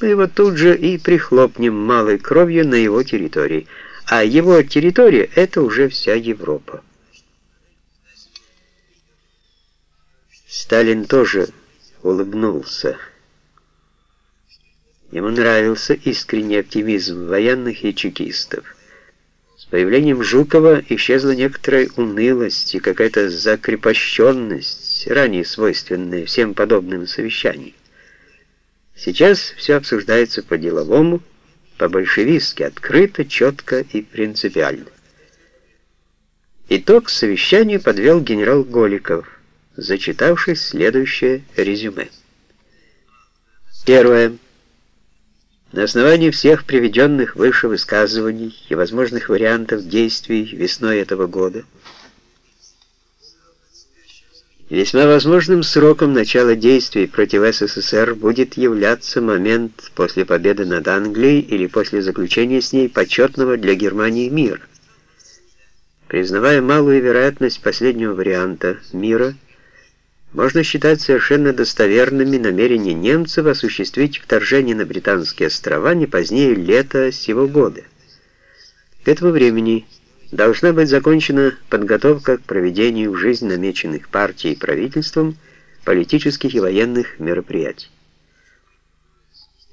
мы его тут же и прихлопнем малой кровью на его территории. А его территория — это уже вся Европа. Сталин тоже улыбнулся. Ему нравился искренний оптимизм военных и чекистов. С появлением Жукова исчезла некоторая унылость и какая-то закрепощенность, ранее свойственная всем подобным совещаниям. Сейчас все обсуждается по-деловому, по-большевистски, открыто, четко и принципиально. Итог совещанию подвел генерал Голиков, зачитавший следующее резюме. Первое. На основании всех приведенных выше высказываний и возможных вариантов действий весной этого года, Весьма возможным сроком начала действий против СССР будет являться момент после победы над Англией или после заключения с ней почетного для Германии мира. Признавая малую вероятность последнего варианта мира, можно считать совершенно достоверными намерения немцев осуществить вторжение на Британские острова не позднее лета сего года. К этому времени должна быть закончена подготовка к проведению в жизнь намеченных партией и правительством политических и военных мероприятий.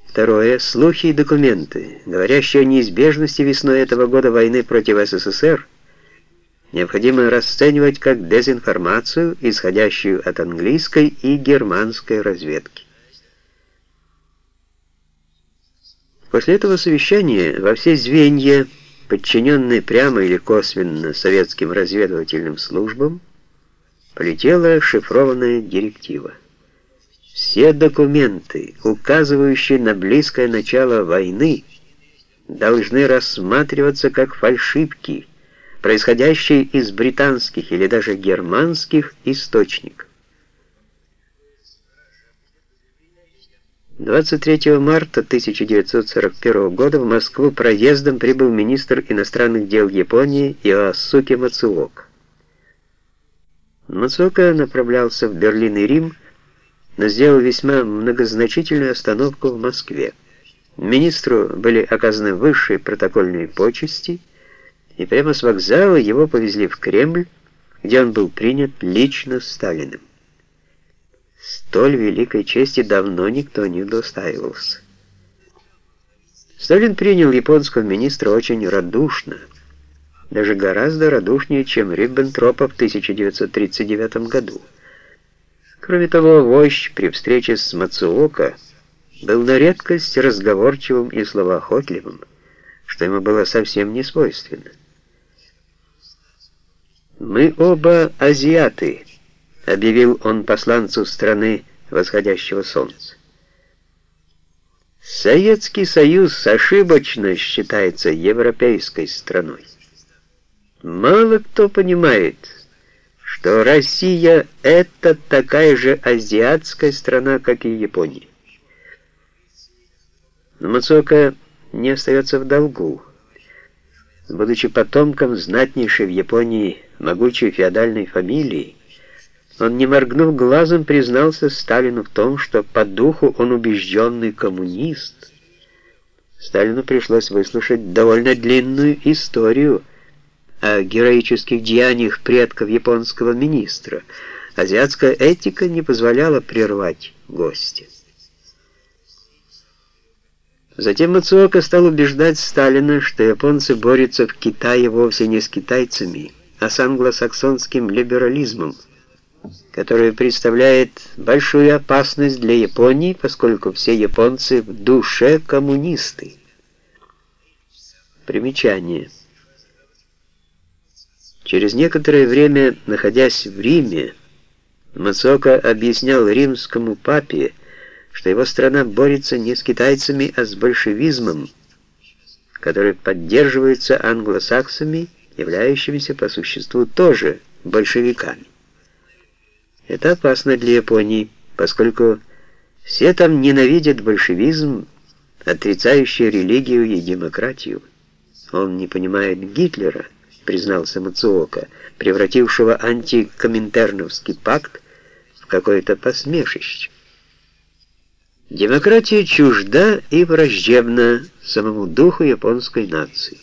Второе. Слухи и документы, говорящие о неизбежности весной этого года войны против СССР, необходимо расценивать как дезинформацию, исходящую от английской и германской разведки. После этого совещания во все звенья подчиненные прямо или косвенно советским разведывательным службам, полетела шифрованная директива. Все документы, указывающие на близкое начало войны, должны рассматриваться как фальшивки, происходящие из британских или даже германских источников. 23 марта 1941 года в Москву проездом прибыл министр иностранных дел Японии Иоасуки Мацуока. Мацуока направлялся в Берлин и Рим, но сделал весьма многозначительную остановку в Москве. Министру были оказаны высшие протокольные почести, и прямо с вокзала его повезли в Кремль, где он был принят лично Сталиным. Столь великой чести давно никто не удостаивался. Сталин принял японского министра очень радушно, даже гораздо радушнее, чем Риббентропа в 1939 году. Кроме того, вождь при встрече с Мацуока был на редкость разговорчивым и словоохотливым, что ему было совсем не свойственно. «Мы оба азиаты», объявил он посланцу страны восходящего солнца. Советский Союз ошибочно считается европейской страной. Мало кто понимает, что Россия — это такая же азиатская страна, как и Япония. Но Мацока не остается в долгу. Будучи потомком знатнейшей в Японии могучей феодальной фамилии, он, не моргнув глазом, признался Сталину в том, что по духу он убежденный коммунист. Сталину пришлось выслушать довольно длинную историю о героических деяниях предков японского министра. Азиатская этика не позволяла прервать гостя. Затем Мацуока стал убеждать Сталина, что японцы борются в Китае вовсе не с китайцами, а с англосаксонским либерализмом, которая представляет большую опасность для Японии, поскольку все японцы в душе коммунисты. Примечание. Через некоторое время, находясь в Риме, Мацока объяснял римскому папе, что его страна борется не с китайцами, а с большевизмом, который поддерживается англосаксами, являющимися по существу тоже большевиками. Это опасно для Японии, поскольку все там ненавидят большевизм, отрицающий религию и демократию. Он не понимает Гитлера, признался Мацуока, превратившего антикоминтерновский пакт в какое-то посмешище. Демократия чужда и враждебна самому духу японской нации.